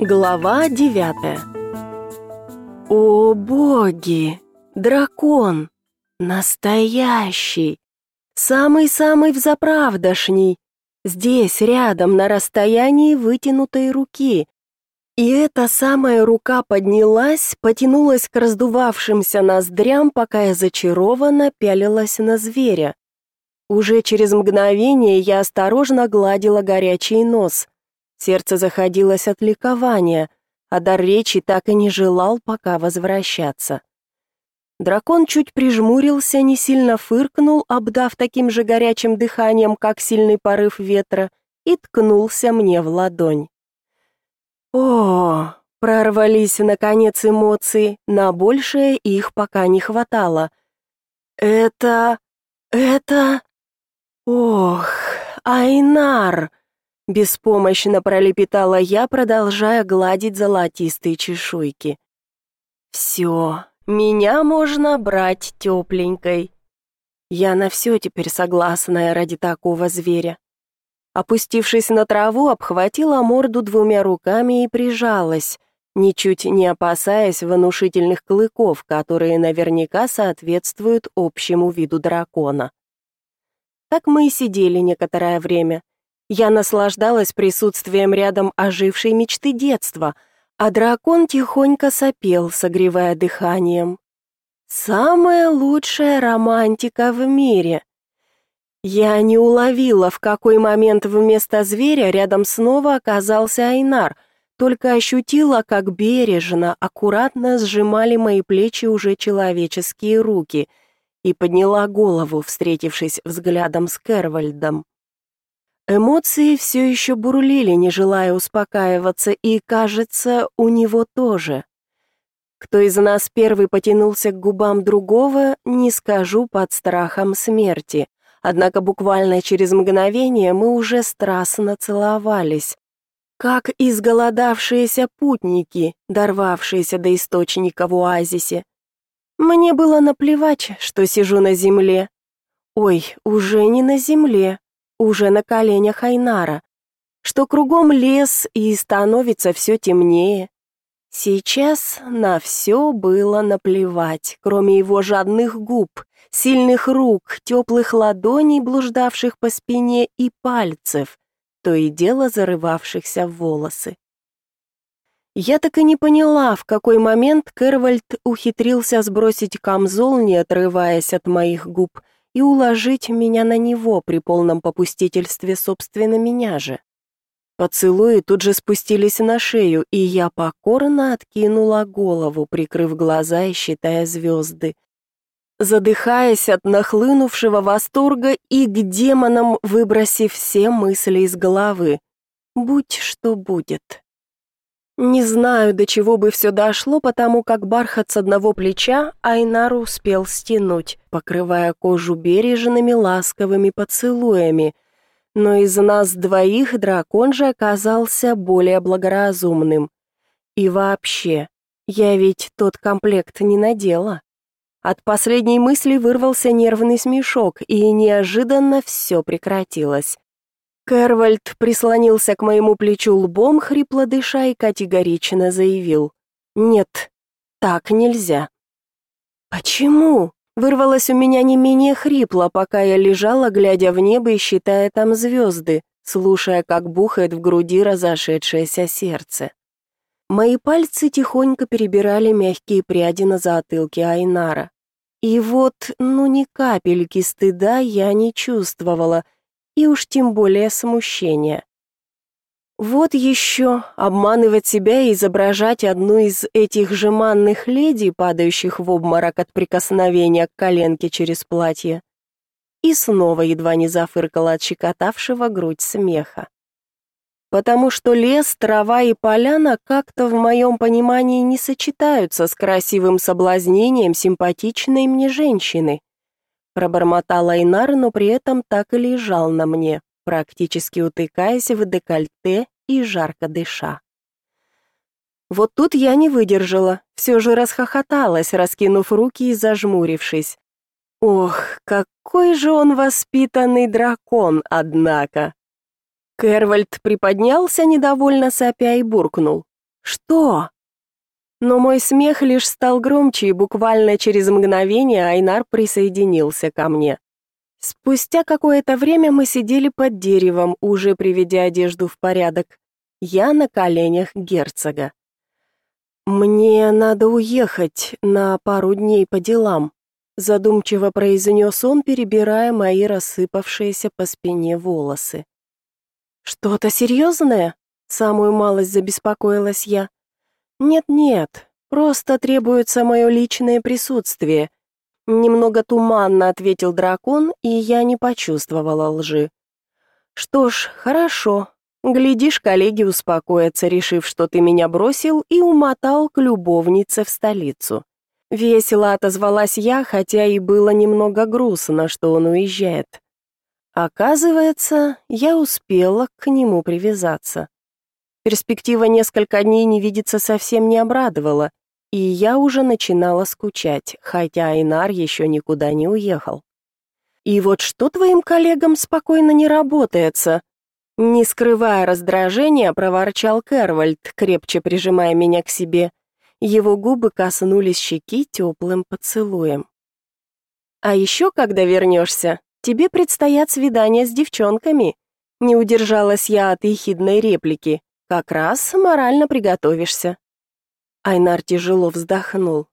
Глава девятая О боги! Дракон! Настоящий! Самый-самый взаправдошний! Здесь, рядом, на расстоянии вытянутой руки. И эта самая рука поднялась, потянулась к раздувавшимся ноздрям, пока я зачарованно пялилась на зверя. Уже через мгновение я осторожно гладила горячий нос. Сердце заходилось от ликования, а дар речи так и не желал пока возвращаться. Дракон чуть прижмурился, не сильно фыркнул, обдав таким же горячим дыханием, как сильный порыв ветра, и ткнулся мне в ладонь. О, прорвались наконец эмоции, на большее их пока не хватало. Это... это... «Ох, Айнар!» — беспомощно пролепетала я, продолжая гладить золотистые чешуйки. «Все, меня можно брать тепленькой. Я на все теперь согласная ради такого зверя». Опустившись на траву, обхватила морду двумя руками и прижалась, ничуть не опасаясь внушительных клыков, которые наверняка соответствуют общему виду дракона. Так мы и сидели некоторое время. Я наслаждалась присутствием рядом ожившей мечты детства, а дракон тихонько сопел, согревая дыханием. Самая лучшая романтика в мире. Я не уловила, в какой момент вместо зверя рядом снова оказался Айнар, только ощутила, как бережно, аккуратно сжимали мои плечи уже человеческие руки — и подняла голову, встретившись взглядом с Кервальдом. Эмоции все еще бурлили, не желая успокаиваться, и, кажется, у него тоже. Кто из нас первый потянулся к губам другого, не скажу под страхом смерти. Однако буквально через мгновение мы уже страстно целовались, как изголодавшиеся путники, дорвавшиеся до источника в оазисе. Мне было наплевать, что сижу на земле. Ой, уже не на земле, уже на коленях Айнара. Что кругом лес и становится все темнее. Сейчас на все было наплевать, кроме его жадных губ, сильных рук, теплых ладоней, блуждавших по спине и пальцев, то и дело зарывавшихся в волосы. Я так и не поняла, в какой момент Кервальд ухитрился сбросить камзол, не отрываясь от моих губ, и уложить меня на него при полном попустительстве собственно меня же. Поцелуи тут же спустились на шею, и я покорно откинула голову, прикрыв глаза и считая звезды. Задыхаясь от нахлынувшего восторга и к демонам выбросив все мысли из головы. Будь что будет. Не знаю, до чего бы все дошло, потому как бархат с одного плеча Айнар успел стянуть, покрывая кожу бережными ласковыми поцелуями. Но из нас двоих дракон же оказался более благоразумным. И вообще, я ведь тот комплект не надела. От последней мысли вырвался нервный смешок, и неожиданно все прекратилось. Кервальд прислонился к моему плечу лбом, хрипло дыша, и категорично заявил. «Нет, так нельзя». «Почему?» Вырвалось у меня не менее хрипло, пока я лежала, глядя в небо и считая там звезды, слушая, как бухает в груди разошедшееся сердце. Мои пальцы тихонько перебирали мягкие пряди на затылке Айнара. И вот, ну ни капельки стыда я не чувствовала — и уж тем более смущения. Вот еще обманывать себя и изображать одну из этих жеманных леди, падающих в обморок от прикосновения к коленке через платье. И снова едва не зафыркала от щекотавшего грудь смеха. Потому что лес, трава и поляна как-то в моем понимании не сочетаются с красивым соблазнением симпатичной мне женщины. Пробормотал Айнар, но при этом так и лежал на мне, практически утыкаясь в декольте и жарко дыша. Вот тут я не выдержала, все же расхохоталась, раскинув руки и зажмурившись. Ох, какой же он воспитанный дракон, однако. Кервальд приподнялся недовольно сопя и буркнул. Что? Но мой смех лишь стал громче, и буквально через мгновение Айнар присоединился ко мне. Спустя какое-то время мы сидели под деревом, уже приведя одежду в порядок. Я на коленях герцога. «Мне надо уехать на пару дней по делам», задумчиво произнес он, перебирая мои рассыпавшиеся по спине волосы. «Что-то серьезное?» — самую малость забеспокоилась я. «Нет-нет, просто требуется мое личное присутствие», Немного туманно ответил дракон, и я не почувствовала лжи. Что ж, хорошо. Глядишь, коллеги успокоятся, решив, что ты меня бросил и умотал к любовнице в столицу. Весело отозвалась я, хотя и было немного грустно, что он уезжает. Оказывается, я успела к нему привязаться. Перспектива несколько дней не видеться совсем не обрадовала, и я уже начинала скучать, хотя Айнар еще никуда не уехал. И вот что твоим коллегам спокойно не работается? Не скрывая раздражения, проворчал Кервальд, крепче прижимая меня к себе. Его губы коснулись щеки теплым поцелуем. А еще, когда вернешься, тебе предстоят свидания с девчонками. Не удержалась я от ехидной реплики. Как раз морально приготовишься. Айнар тяжело вздохнул.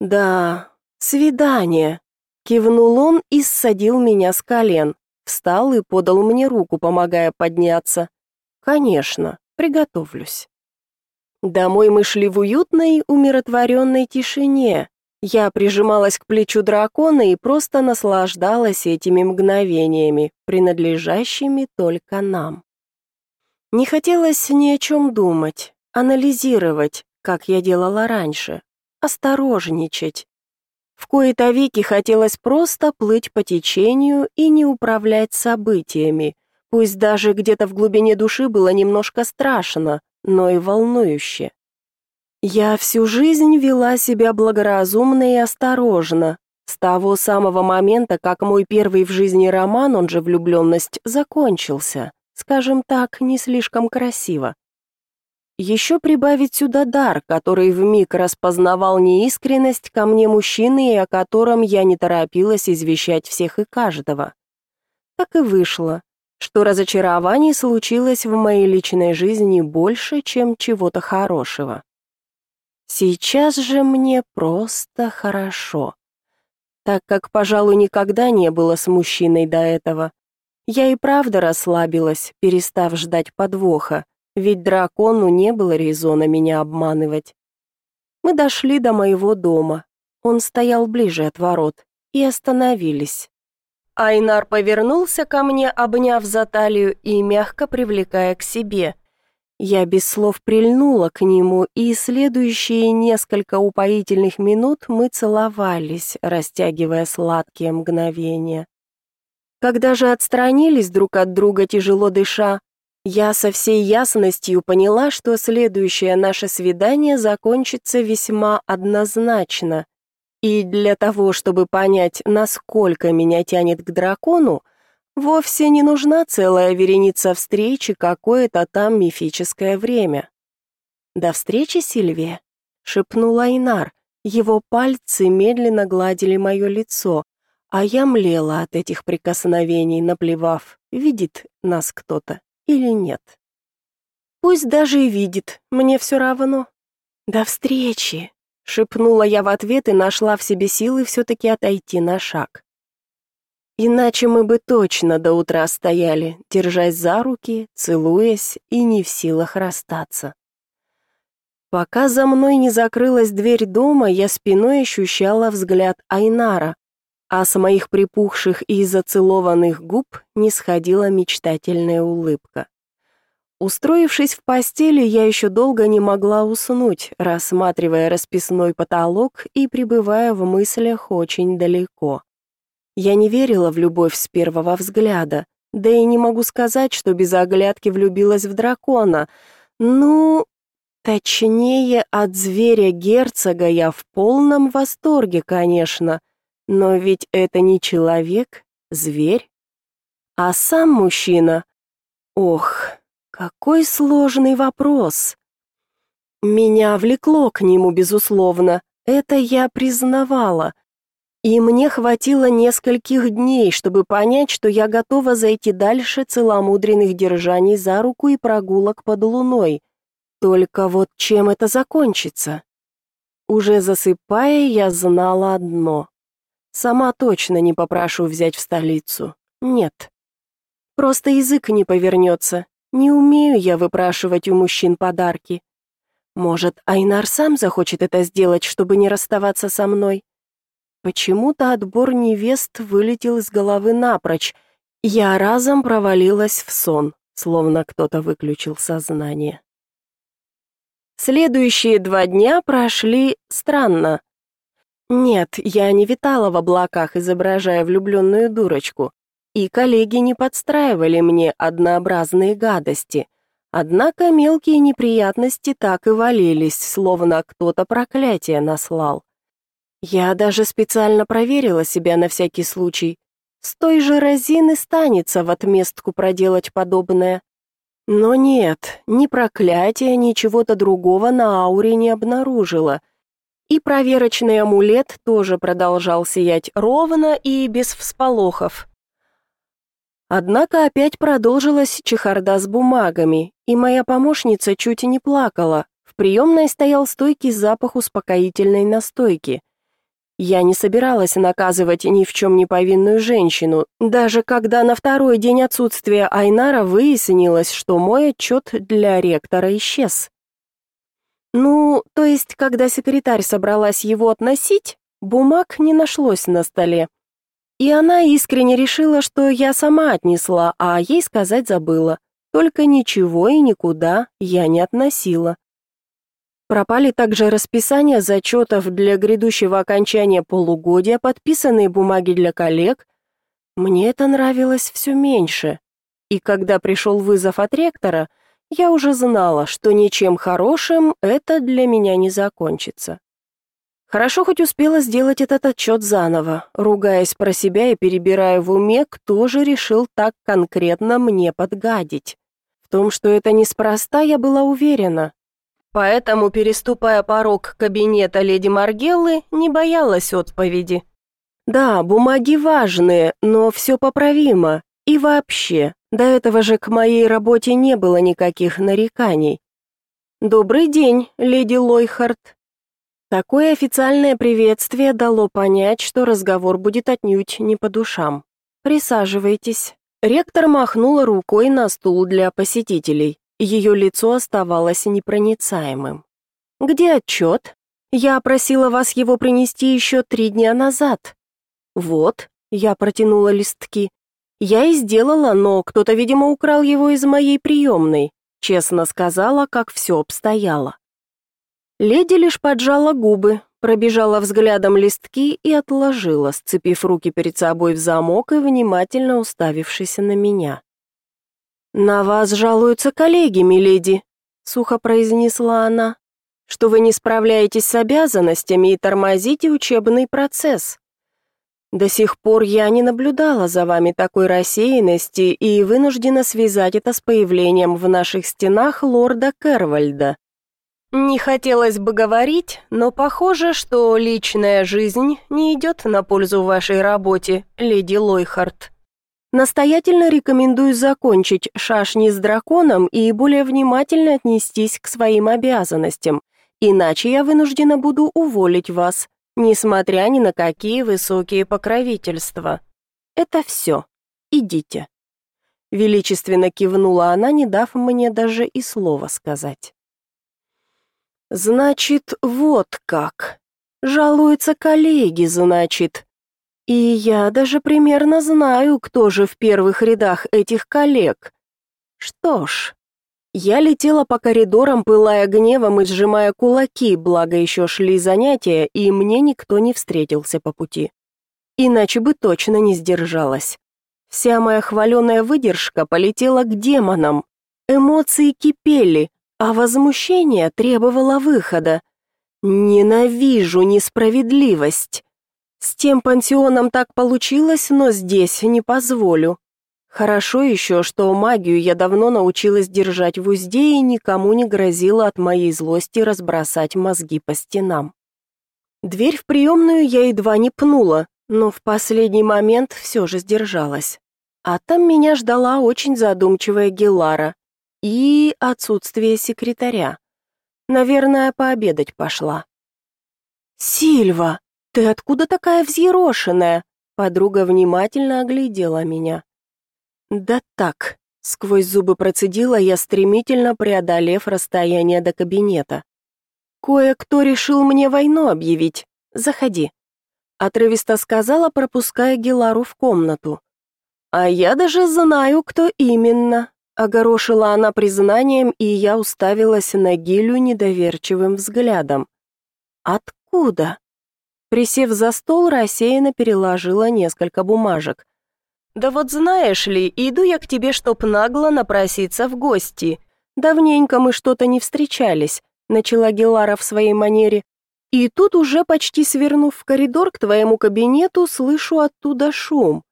«Да, свидание», — кивнул он и ссадил меня с колен, встал и подал мне руку, помогая подняться. «Конечно, приготовлюсь». Домой мы шли в уютной, умиротворенной тишине. Я прижималась к плечу дракона и просто наслаждалась этими мгновениями, принадлежащими только нам. Не хотелось ни о чем думать, анализировать, как я делала раньше, осторожничать. В кои-то веки хотелось просто плыть по течению и не управлять событиями, пусть даже где-то в глубине души было немножко страшно, но и волнующе. Я всю жизнь вела себя благоразумно и осторожно, с того самого момента, как мой первый в жизни роман, он же влюбленность, закончился, скажем так, не слишком красиво. Еще прибавить сюда дар, который вмиг распознавал неискренность ко мне мужчины и о котором я не торопилась извещать всех и каждого. Так и вышло, что разочарований случилось в моей личной жизни больше, чем чего-то хорошего. Сейчас же мне просто хорошо. Так как, пожалуй, никогда не было с мужчиной до этого. Я и правда расслабилась, перестав ждать подвоха ведь дракону не было резона меня обманывать. Мы дошли до моего дома. Он стоял ближе от ворот и остановились. Айнар повернулся ко мне, обняв за талию и мягко привлекая к себе. Я без слов прильнула к нему, и следующие несколько упоительных минут мы целовались, растягивая сладкие мгновения. Когда же отстранились друг от друга, тяжело дыша, я со всей ясностью поняла, что следующее наше свидание закончится весьма однозначно. И для того, чтобы понять, насколько меня тянет к дракону, вовсе не нужна целая вереница встреч и какое-то там мифическое время. «До встречи, Сильвия», — шепнул Айнар. Его пальцы медленно гладили мое лицо, а я млела от этих прикосновений, наплевав, видит нас кто-то или нет. Пусть даже и видит, мне все равно. До встречи, шепнула я в ответ и нашла в себе силы все-таки отойти на шаг. Иначе мы бы точно до утра стояли, держась за руки, целуясь и не в силах расстаться. Пока за мной не закрылась дверь дома, я спиной ощущала взгляд Айнара, а с моих припухших и зацелованных губ не сходила мечтательная улыбка. Устроившись в постели, я еще долго не могла уснуть, рассматривая расписной потолок и пребывая в мыслях очень далеко. Я не верила в любовь с первого взгляда, да и не могу сказать, что без оглядки влюбилась в дракона. Ну, точнее, от зверя-герцога я в полном восторге, конечно — но ведь это не человек, зверь. А сам мужчина... Ох, какой сложный вопрос. Меня влекло к нему, безусловно, это я признавала. И мне хватило нескольких дней, чтобы понять, что я готова зайти дальше целомудренных держаний за руку и прогулок под луной. Только вот чем это закончится? Уже засыпая, я знала одно. Сама точно не попрошу взять в столицу. Нет. Просто язык не повернется. Не умею я выпрашивать у мужчин подарки. Может, Айнар сам захочет это сделать, чтобы не расставаться со мной? Почему-то отбор невест вылетел из головы напрочь. Я разом провалилась в сон, словно кто-то выключил сознание. Следующие два дня прошли странно. Нет, я не витала в облаках, изображая влюбленную дурочку, и коллеги не подстраивали мне однообразные гадости. Однако мелкие неприятности так и валились, словно кто-то проклятие наслал. Я даже специально проверила себя на всякий случай. С той же разины станется в отместку проделать подобное. Но нет, ни проклятия, ни чего-то другого на ауре не обнаружила. И проверочный амулет тоже продолжал сиять ровно и без всполохов. Однако опять продолжилась чехарда с бумагами, и моя помощница чуть и не плакала. В приемной стоял стойкий запах успокоительной настойки. Я не собиралась наказывать ни в чем не повинную женщину, даже когда на второй день отсутствия Айнара выяснилось, что мой отчет для ректора исчез. Ну, то есть, когда секретарь собралась его относить, бумаг не нашлось на столе. И она искренне решила, что я сама отнесла, а ей сказать забыла. Только ничего и никуда я не относила. Пропали также расписания зачетов для грядущего окончания полугодия, подписанные бумаги для коллег. Мне это нравилось все меньше. И когда пришел вызов от ректора, я уже знала, что ничем хорошим это для меня не закончится. Хорошо хоть успела сделать этот отчет заново, ругаясь про себя и перебирая в уме, кто же решил так конкретно мне подгадить. В том, что это неспроста, я была уверена. Поэтому, переступая порог кабинета леди Маргеллы, не боялась отповеди. Да, бумаги важные, но все поправимо. И вообще, до этого же к моей работе не было никаких нареканий. «Добрый день, леди Лойхард», Такое официальное приветствие дало понять, что разговор будет отнюдь не по душам. Присаживайтесь. Ректор махнула рукой на стул для посетителей. Ее лицо оставалось непроницаемым. Где отчет? Я просила вас его принести еще три дня назад. Вот, я протянула листки. Я и сделала, но кто-то, видимо, украл его из моей приемной. Честно сказала, как все обстояло. Леди лишь поджала губы, пробежала взглядом листки и отложила, сцепив руки перед собой в замок и внимательно уставившись на меня. «На вас жалуются коллеги, миледи», — сухо произнесла она, «что вы не справляетесь с обязанностями и тормозите учебный процесс. До сих пор я не наблюдала за вами такой рассеянности и вынуждена связать это с появлением в наших стенах лорда Кервальда. Не хотелось бы говорить, но похоже, что личная жизнь не идет на пользу вашей работе, леди Лойхард. Настоятельно рекомендую закончить шашни с драконом и более внимательно отнестись к своим обязанностям, иначе я вынуждена буду уволить вас, несмотря ни на какие высокие покровительства. Это все. Идите. Величественно кивнула она, не дав мне даже и слова сказать. Значит, вот как. Жалуются коллеги, значит. И я даже примерно знаю, кто же в первых рядах этих коллег. Что ж, я летела по коридорам, пылая гневом и сжимая кулаки, благо еще шли занятия, и мне никто не встретился по пути. Иначе бы точно не сдержалась. Вся моя хваленая выдержка полетела к демонам. Эмоции кипели, а возмущение требовало выхода. Ненавижу несправедливость. С тем пансионом так получилось, но здесь не позволю. Хорошо еще, что магию я давно научилась держать в узде и никому не грозило от моей злости разбросать мозги по стенам. Дверь в приемную я едва не пнула, но в последний момент все же сдержалась. А там меня ждала очень задумчивая Гелара и отсутствие секретаря. Наверное, пообедать пошла. «Сильва, ты откуда такая взъерошенная?» Подруга внимательно оглядела меня. Да так, сквозь зубы процедила я, стремительно преодолев расстояние до кабинета. Кое-кто решил мне войну объявить. Заходи. Отрывисто сказала, пропуская Гелару в комнату. А я даже знаю, кто именно. Огорошила она признанием, и я уставилась на Гилю недоверчивым взглядом. Откуда? Присев за стол, рассеянно переложила несколько бумажек. «Да вот знаешь ли, иду я к тебе, чтоб нагло напроситься в гости. Давненько мы что-то не встречались», — начала Гелара в своей манере. «И тут уже почти свернув в коридор к твоему кабинету, слышу оттуда шум.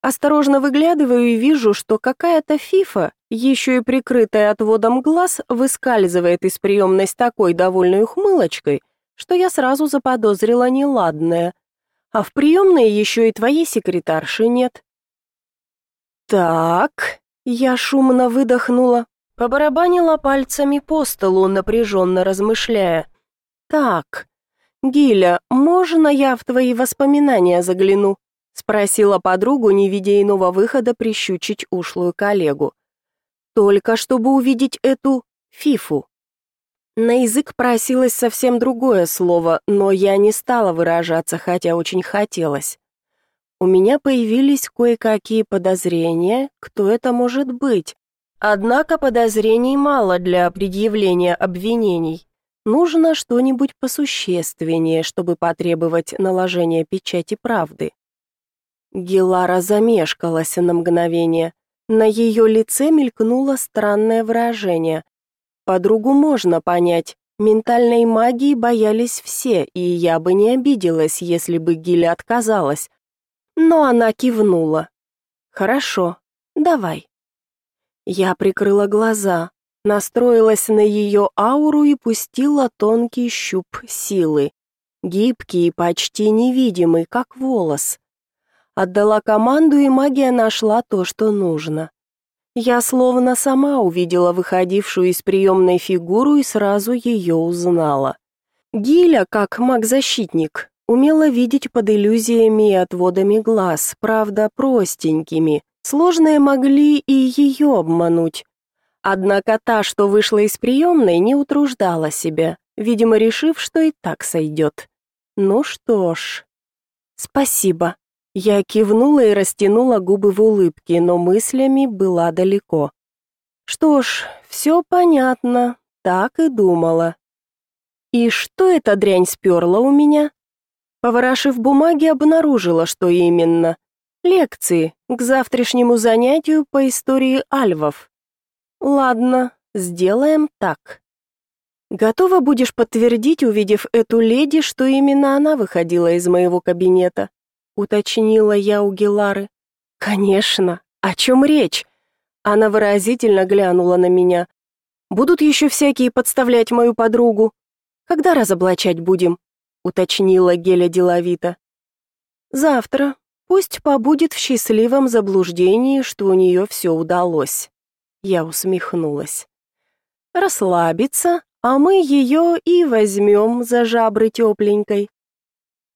Осторожно выглядываю и вижу, что какая-то фифа, еще и прикрытая отводом глаз, выскальзывает из приемной с такой довольной ухмылочкой, что я сразу заподозрила неладное. А в приемной еще и твоей секретарши нет. «Так...» — я шумно выдохнула, побарабанила пальцами по столу, напряженно размышляя. «Так, Гиля, можно я в твои воспоминания загляну?» — спросила подругу, не видя иного выхода прищучить ушлую коллегу. «Только чтобы увидеть эту фифу». На язык просилось совсем другое слово, но я не стала выражаться, хотя очень хотелось у меня появились кое-какие подозрения, кто это может быть. Однако подозрений мало для предъявления обвинений. Нужно что-нибудь посущественнее, чтобы потребовать наложения печати правды. Гелара замешкалась на мгновение. На ее лице мелькнуло странное выражение. Подругу можно понять. Ментальной магии боялись все, и я бы не обиделась, если бы Гиля отказалась но она кивнула. «Хорошо, давай». Я прикрыла глаза, настроилась на ее ауру и пустила тонкий щуп силы, гибкий и почти невидимый, как волос. Отдала команду, и магия нашла то, что нужно. Я словно сама увидела выходившую из приемной фигуру и сразу ее узнала. Гиля, как маг-защитник, Умела видеть под иллюзиями и отводами глаз, правда, простенькими. Сложные могли и ее обмануть. Однако та, что вышла из приемной, не утруждала себя, видимо, решив, что и так сойдет. Ну что ж. Спасибо. Я кивнула и растянула губы в улыбке, но мыслями была далеко. Что ж, все понятно, так и думала. И что эта дрянь сперла у меня? Поворошив бумаги, обнаружила, что именно. Лекции к завтрашнему занятию по истории альвов. Ладно, сделаем так. Готова будешь подтвердить, увидев эту леди, что именно она выходила из моего кабинета? Уточнила я у Гелары. Конечно. О чем речь? Она выразительно глянула на меня. Будут еще всякие подставлять мою подругу. Когда разоблачать будем? Уточнила Геля деловито. Завтра. Пусть побудет в счастливом заблуждении, что у нее все удалось. Я усмехнулась. Расслабиться, а мы ее и возьмем за жабры тепленькой.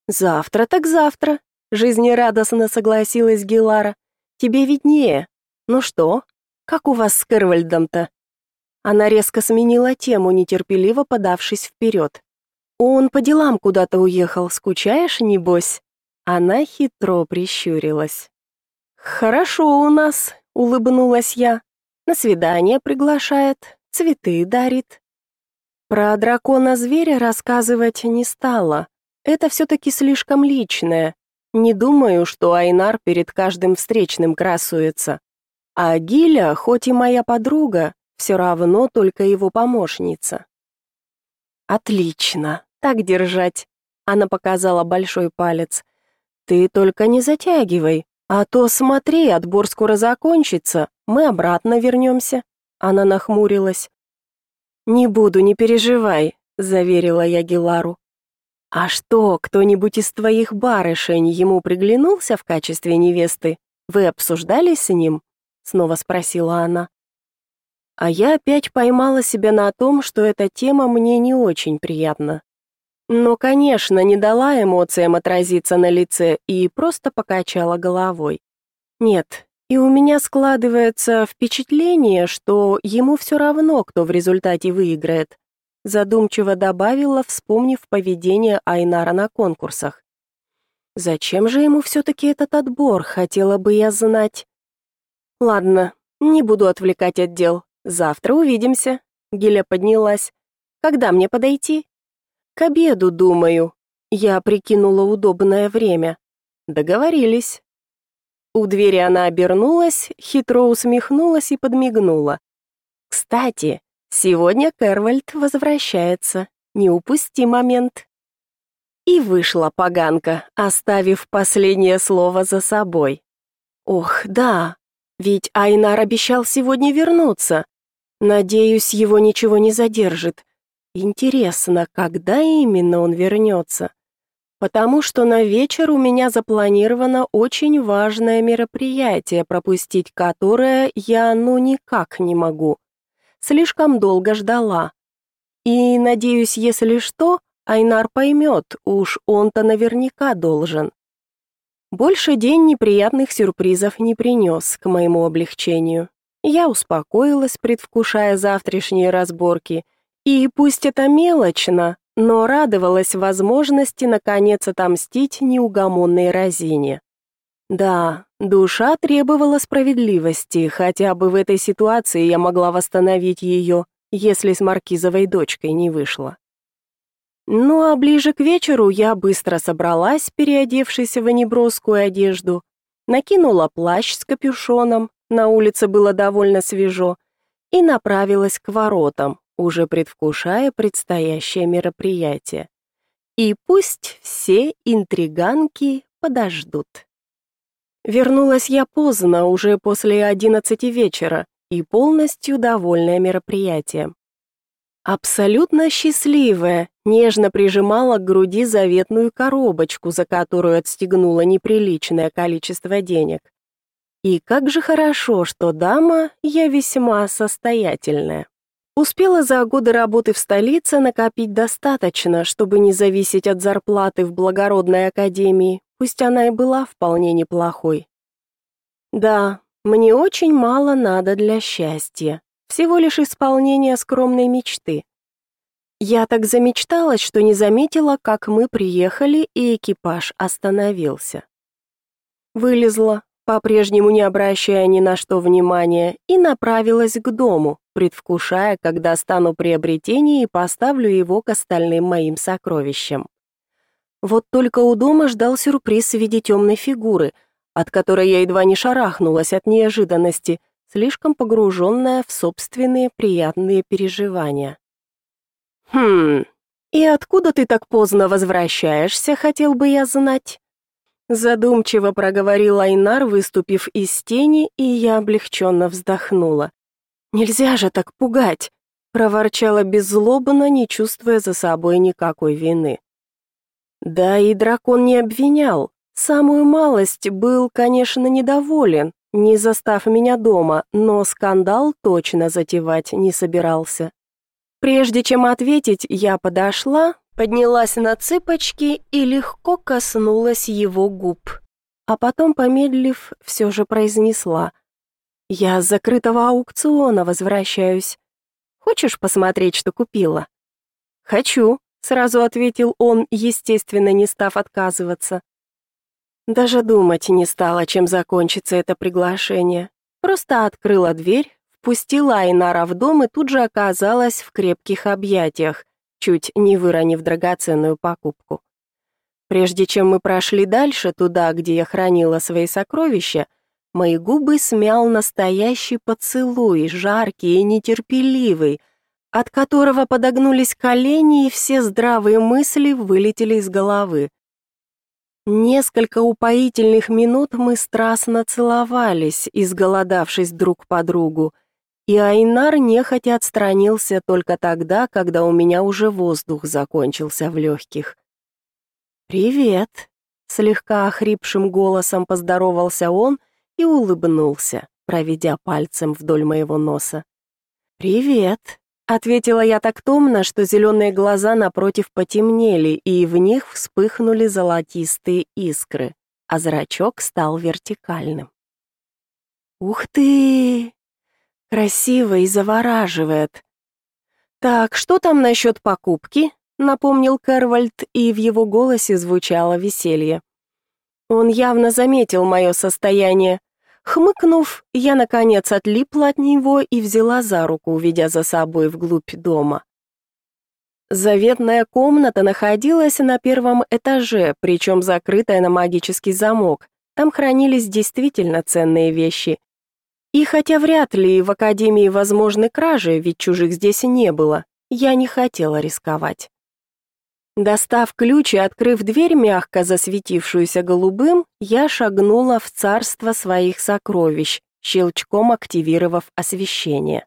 Завтра так завтра, жизнерадостно согласилась Гелара. Тебе виднее. Ну что, как у вас с Кервальдом-то? Она резко сменила тему, нетерпеливо подавшись вперед. Он по делам куда-то уехал, скучаешь, небось?» Она хитро прищурилась. «Хорошо у нас», — улыбнулась я. «На свидание приглашает, цветы дарит». Про дракона-зверя рассказывать не стала. Это все-таки слишком личное. Не думаю, что Айнар перед каждым встречным красуется. А Гиля, хоть и моя подруга, все равно только его помощница. Отлично. Так держать. Она показала большой палец. Ты только не затягивай, А то смотри, отбор скоро закончится, мы обратно вернемся». Она нахмурилась. «Не буду, не переживай», — заверила я Гилару. «А что, кто-нибудь из твоих барышень ему приглянулся в качестве невесты? Вы обсуждали с ним?» — снова спросила она. А я опять поймала себя на том, что эта тема мне не очень приятна. Но, конечно, не дала эмоциям отразиться на лице и просто покачала головой. Нет, и у меня складывается впечатление, что ему все равно, кто в результате выиграет. Задумчиво добавила, вспомнив поведение Айнара на конкурсах. Зачем же ему все-таки этот отбор, хотела бы я знать. Ладно, не буду отвлекать от дел. Завтра увидимся. Гиля поднялась. Когда мне подойти? К обеду, думаю. Я прикинула удобное время. Договорились. У двери она обернулась, хитро усмехнулась и подмигнула. Кстати, сегодня Кервальд возвращается. Не упусти момент. И вышла поганка, оставив последнее слово за собой. Ох, да, ведь Айнар обещал сегодня вернуться. Надеюсь, его ничего не задержит. Интересно, когда именно он вернется? Потому что на вечер у меня запланировано очень важное мероприятие, пропустить которое я ну никак не могу. Слишком долго ждала. И надеюсь, если что, Айнар поймет, уж он-то наверняка должен. Больше день неприятных сюрпризов не принес к моему облегчению. Я успокоилась, предвкушая завтрашние разборки, и пусть это мелочно, но радовалась возможности наконец отомстить неугомонной Розине. Да, душа требовала справедливости, хотя бы в этой ситуации я могла восстановить ее, если с Маркизовой дочкой не вышло. Ну а ближе к вечеру я быстро собралась, переодевшись в неброскую одежду, накинула плащ с капюшоном, на улице было довольно свежо, и направилась к воротам, уже предвкушая предстоящее мероприятие. И пусть все интриганки подождут. Вернулась я поздно, уже после одиннадцати вечера, и полностью довольная мероприятием. Абсолютно счастливая, нежно прижимала к груди заветную коробочку, за которую отстегнула неприличное количество денег. И как же хорошо, что дама я весьма состоятельная. Успела за годы работы в столице накопить достаточно, чтобы не зависеть от зарплаты в благородной академии, пусть она и была вполне неплохой. Да, мне очень мало надо для счастья. Всего лишь исполнение скромной мечты. Я так замечталась, что не заметила, как мы приехали, и экипаж остановился. Вылезла, по-прежнему не обращая ни на что внимания, и направилась к дому, предвкушая, когда стану приобретение и поставлю его к остальным моим сокровищам. Вот только у дома ждал сюрприз в виде темной фигуры, от которой я едва не шарахнулась от неожиданности, слишком погруженная в собственные приятные переживания. «Хм, и откуда ты так поздно возвращаешься, хотел бы я знать?» Задумчиво проговорил Айнар, выступив из тени, и я облегченно вздохнула. «Нельзя же так пугать!» проворчала беззлобно, не чувствуя за собой никакой вины. Да и дракон не обвинял. Самую малость был, конечно, недоволен, не застав меня дома, но скандал точно затевать не собирался. Прежде чем ответить, я подошла, поднялась на цыпочки и легко коснулась его губ. А потом, помедлив, все же произнесла. «Я с закрытого аукциона возвращаюсь. Хочешь посмотреть, что купила?» «Хочу», — сразу ответил он, естественно, не став отказываться. Даже думать не стала, чем закончится это приглашение. Просто открыла дверь, впустила Айнара в дом и тут же оказалась в крепких объятиях, чуть не выронив драгоценную покупку. Прежде чем мы прошли дальше, туда, где я хранила свои сокровища, мои губы смял настоящий поцелуй, жаркий и нетерпеливый, от которого подогнулись колени и все здравые мысли вылетели из головы. Несколько упоительных минут мы страстно целовались, изголодавшись друг по другу, и Айнар нехотя отстранился только тогда, когда у меня уже воздух закончился в легких. «Привет», — слегка охрипшим голосом поздоровался он и улыбнулся, проведя пальцем вдоль моего носа. «Привет», — ответила я так томно, что зеленые глаза напротив потемнели, и в них вспыхнули золотистые искры, а зрачок стал вертикальным. «Ух ты! Красиво и завораживает!» «Так, что там насчет покупки?» — напомнил Кервальд, и в его голосе звучало веселье. Он явно заметил мое состояние, Хмыкнув, я, наконец, отлипла от него и взяла за руку, ведя за собой вглубь дома. Заветная комната находилась на первом этаже, причем закрытая на магический замок. Там хранились действительно ценные вещи. И хотя вряд ли в академии возможны кражи, ведь чужих здесь не было, я не хотела рисковать. Достав ключ и открыв дверь, мягко засветившуюся голубым, я шагнула в царство своих сокровищ, щелчком активировав освещение.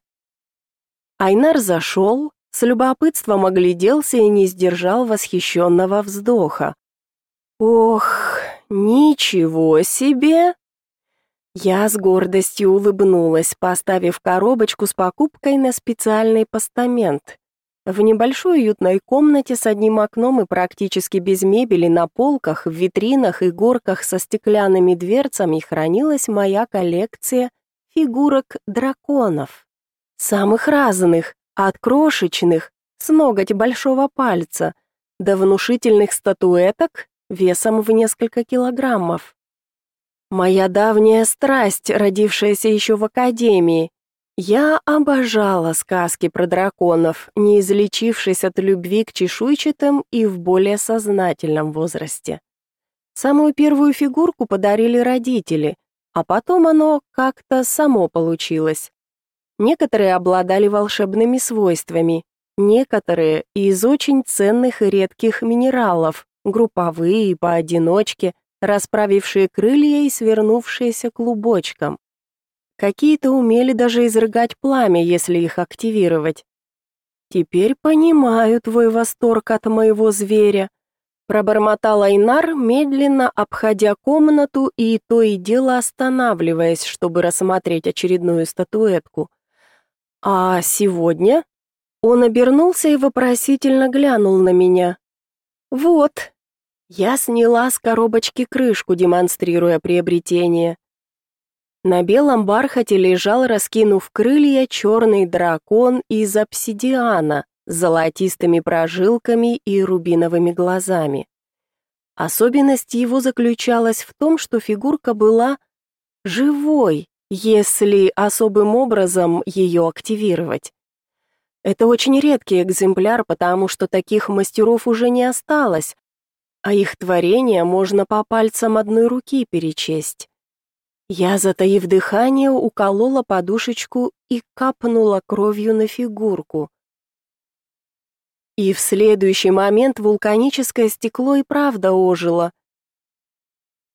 Айнар зашел, с любопытством огляделся и не сдержал восхищенного вздоха. «Ох, ничего себе!» Я с гордостью улыбнулась, поставив коробочку с покупкой на специальный постамент. В небольшой уютной комнате с одним окном и практически без мебели на полках, в витринах и горках со стеклянными дверцами хранилась моя коллекция фигурок драконов. Самых разных, от крошечных, с ноготь большого пальца, до внушительных статуэток весом в несколько килограммов. Моя давняя страсть, родившаяся еще в академии, я обожала сказки про драконов, не излечившись от любви к чешуйчатым и в более сознательном возрасте. Самую первую фигурку подарили родители, а потом оно как-то само получилось. Некоторые обладали волшебными свойствами, некоторые из очень ценных и редких минералов, групповые и поодиночке, расправившие крылья и свернувшиеся клубочком. Какие-то умели даже изрыгать пламя, если их активировать. Теперь понимаю твой восторг от моего зверя, пробормотал Айнар, медленно обходя комнату и то и дело останавливаясь, чтобы рассмотреть очередную статуэтку. А сегодня он обернулся и вопросительно глянул на меня. Вот. Я сняла с коробочки крышку, демонстрируя приобретение. На белом бархате лежал, раскинув крылья, черный дракон из обсидиана с золотистыми прожилками и рубиновыми глазами. Особенность его заключалась в том, что фигурка была живой, если особым образом ее активировать. Это очень редкий экземпляр, потому что таких мастеров уже не осталось, а их творения можно по пальцам одной руки перечесть. Я, затаив дыхание, уколола подушечку и капнула кровью на фигурку. И в следующий момент вулканическое стекло и правда ожило.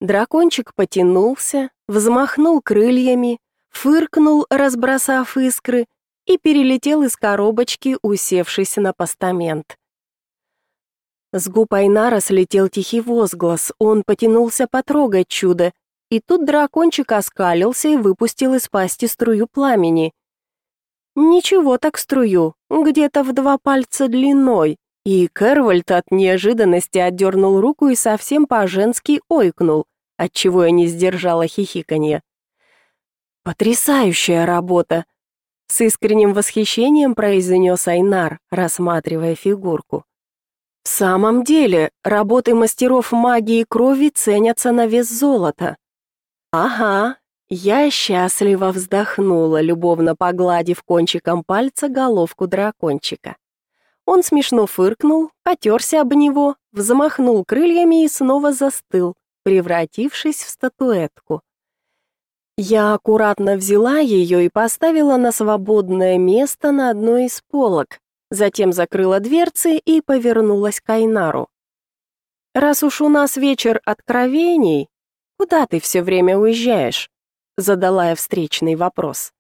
Дракончик потянулся, взмахнул крыльями, фыркнул, разбросав искры, и перелетел из коробочки, усевшись на постамент. С губ Айнара слетел тихий возглас, он потянулся потрогать чудо, и тут дракончик оскалился и выпустил из пасти струю пламени. Ничего так струю, где-то в два пальца длиной. И Кервальд от неожиданности отдернул руку и совсем по-женски ойкнул, отчего я не сдержала хихиканье. «Потрясающая работа!» С искренним восхищением произнес Айнар, рассматривая фигурку. «В самом деле, работы мастеров магии крови ценятся на вес золота. Ага, я счастливо вздохнула, любовно погладив кончиком пальца головку дракончика. Он смешно фыркнул, потерся об него, взмахнул крыльями и снова застыл, превратившись в статуэтку. Я аккуратно взяла ее и поставила на свободное место на одной из полок, затем закрыла дверцы и повернулась к Айнару. раз уж у нас вечер откровений, куда ты все время уезжаешь?» Задала я встречный вопрос.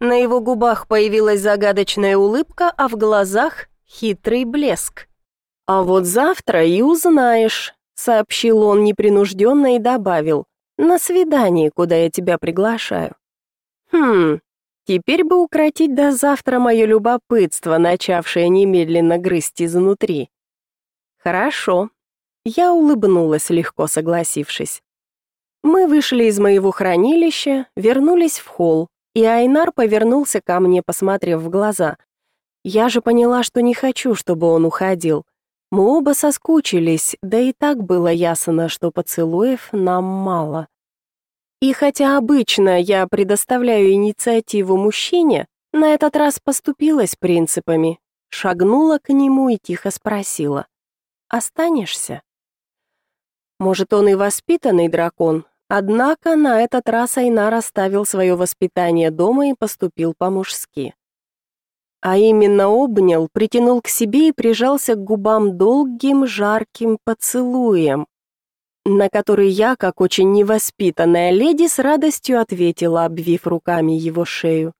На его губах появилась загадочная улыбка, а в глазах хитрый блеск. «А вот завтра и узнаешь», — сообщил он непринужденно и добавил. «На свидание, куда я тебя приглашаю». «Хм, теперь бы укротить до завтра мое любопытство, начавшее немедленно грызть изнутри». «Хорошо». Я улыбнулась, легко согласившись. Мы вышли из моего хранилища, вернулись в холл, и Айнар повернулся ко мне, посмотрев в глаза. Я же поняла, что не хочу, чтобы он уходил. Мы оба соскучились, да и так было ясно, что поцелуев нам мало. И хотя обычно я предоставляю инициативу мужчине, на этот раз поступилась принципами. Шагнула к нему и тихо спросила. «Останешься?» Может, он и воспитанный дракон, однако на этот раз Айнар оставил свое воспитание дома и поступил по-мужски. А именно обнял, притянул к себе и прижался к губам долгим жарким поцелуем, на который я, как очень невоспитанная леди, с радостью ответила, обвив руками его шею.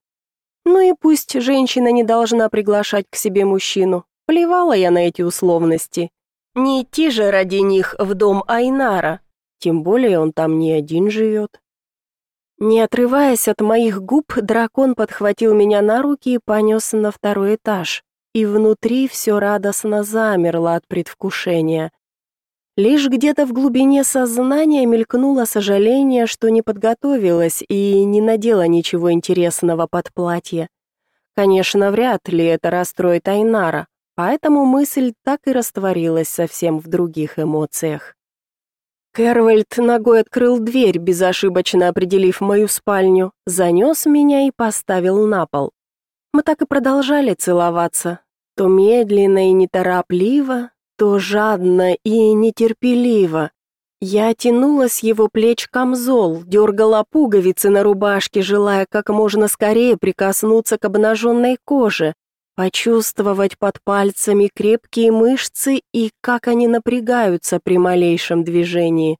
Ну и пусть женщина не должна приглашать к себе мужчину. Плевала я на эти условности. Не идти же ради них в дом Айнара, тем более он там не один живет. Не отрываясь от моих губ, дракон подхватил меня на руки и понес на второй этаж, и внутри все радостно замерло от предвкушения. Лишь где-то в глубине сознания мелькнуло сожаление, что не подготовилась и не надела ничего интересного под платье. Конечно, вряд ли это расстроит Айнара, поэтому мысль так и растворилась совсем в других эмоциях. Кэрвальд ногой открыл дверь, безошибочно определив мою спальню, занес меня и поставил на пол. Мы так и продолжали целоваться, то медленно и неторопливо, то жадно и нетерпеливо. Я тянула с его плеч камзол, дергала пуговицы на рубашке, желая как можно скорее прикоснуться к обнаженной коже, почувствовать под пальцами крепкие мышцы и как они напрягаются при малейшем движении.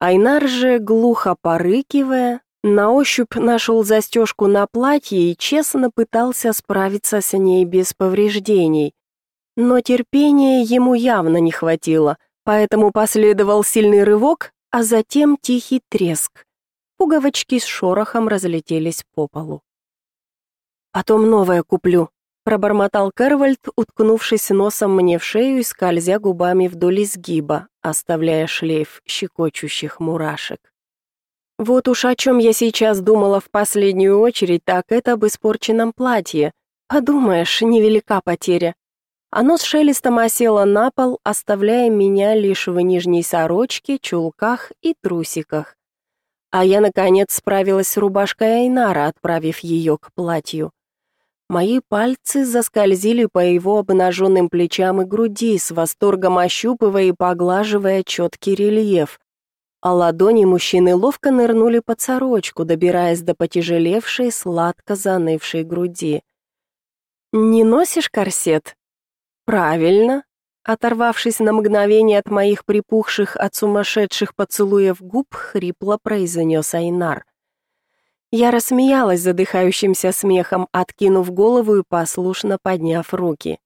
Айнар же, глухо порыкивая, на ощупь нашел застежку на платье и честно пытался справиться с ней без повреждений. Но терпения ему явно не хватило, поэтому последовал сильный рывок, а затем тихий треск. Пуговочки с шорохом разлетелись по полу. «Потом новое куплю», — пробормотал Кервальд, уткнувшись носом мне в шею и скользя губами вдоль изгиба, оставляя шлейф щекочущих мурашек. Вот уж о чем я сейчас думала в последнюю очередь, так это об испорченном платье. Подумаешь, невелика потеря. Оно с шелестом осело на пол, оставляя меня лишь в нижней сорочке, чулках и трусиках. А я, наконец, справилась с рубашкой Айнара, отправив ее к платью. Мои пальцы заскользили по его обнаженным плечам и груди, с восторгом ощупывая и поглаживая четкий рельеф. А ладони мужчины ловко нырнули под сорочку, добираясь до потяжелевшей, сладко занывшей груди. «Не носишь корсет?» «Правильно», оторвавшись на мгновение от моих припухших от сумасшедших поцелуев губ, хрипло произнес Айнар. Я рассмеялась задыхающимся смехом, откинув голову и послушно подняв руки.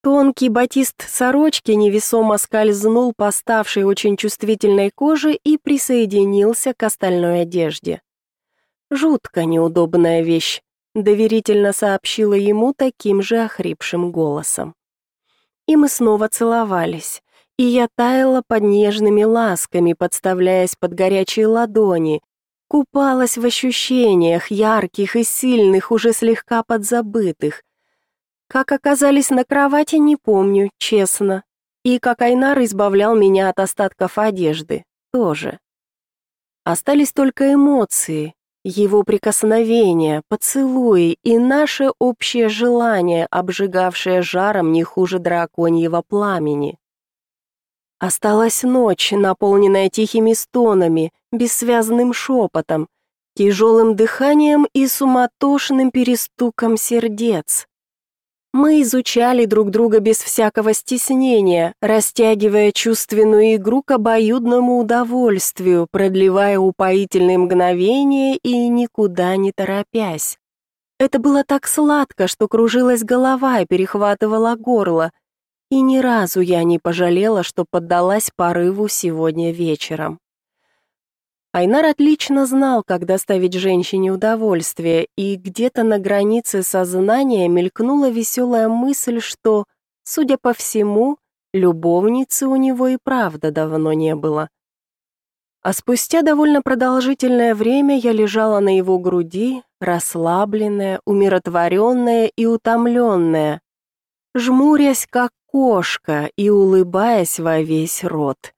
Тонкий батист сорочки невесомо скользнул по ставшей очень чувствительной коже и присоединился к остальной одежде. «Жутко неудобная вещь», — доверительно сообщила ему таким же охрипшим голосом. И мы снова целовались, и я таяла под нежными ласками, подставляясь под горячие ладони, купалась в ощущениях, ярких и сильных, уже слегка подзабытых. Как оказались на кровати, не помню, честно. И как Айнар избавлял меня от остатков одежды, тоже. Остались только эмоции, его прикосновения, поцелуи и наше общее желание, обжигавшее жаром не хуже драконьего пламени. Осталась ночь, наполненная тихими стонами, бессвязным шепотом, тяжелым дыханием и суматошным перестуком сердец. Мы изучали друг друга без всякого стеснения, растягивая чувственную игру к обоюдному удовольствию, продлевая упоительные мгновения и никуда не торопясь. Это было так сладко, что кружилась голова и перехватывала горло, и ни разу я не пожалела, что поддалась порыву сегодня вечером. Айнар отлично знал, как доставить женщине удовольствие, и где-то на границе сознания мелькнула веселая мысль, что, судя по всему, любовницы у него и правда давно не было. А спустя довольно продолжительное время я лежала на его груди, расслабленная, умиротворенная и утомленная, жмурясь как кошка и улыбаясь во весь рот.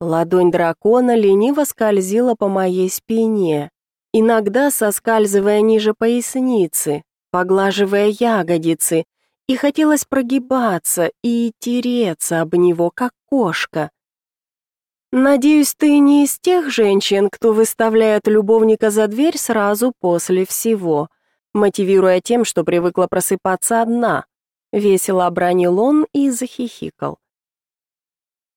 Ладонь дракона лениво скользила по моей спине, иногда соскальзывая ниже поясницы, поглаживая ягодицы, и хотелось прогибаться и тереться об него, как кошка. Надеюсь, ты не из тех женщин, кто выставляет любовника за дверь сразу после всего, мотивируя тем, что привыкла просыпаться одна. Весело обронил он и захихикал.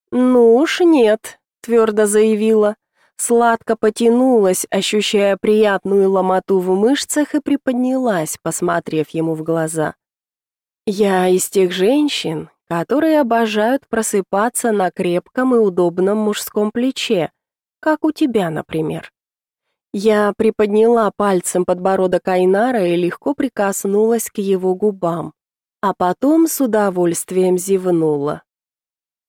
«Ну уж нет», — твердо заявила. Сладко потянулась, ощущая приятную ломоту в мышцах и приподнялась, посмотрев ему в глаза. «Я из тех женщин, которые обожают просыпаться на крепком и удобном мужском плече, как у тебя, например». Я приподняла пальцем подбородок Айнара и легко прикоснулась к его губам, а потом с удовольствием зевнула.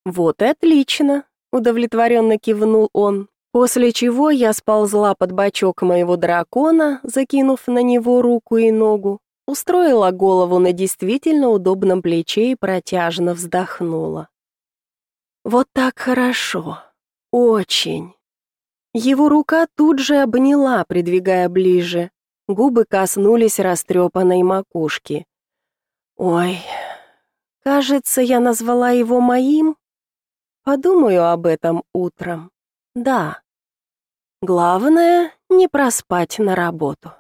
«Вот и отлично», — удовлетворенно кивнул он, после чего я сползла под бочок моего дракона, закинув на него руку и ногу, устроила голову на действительно удобном плече и протяжно вздохнула. «Вот так хорошо. Очень». Его рука тут же обняла, придвигая ближе. Губы коснулись растрепанной макушки. «Ой, кажется, я назвала его моим?» Подумаю об этом утром. Да. Главное не проспать на работу.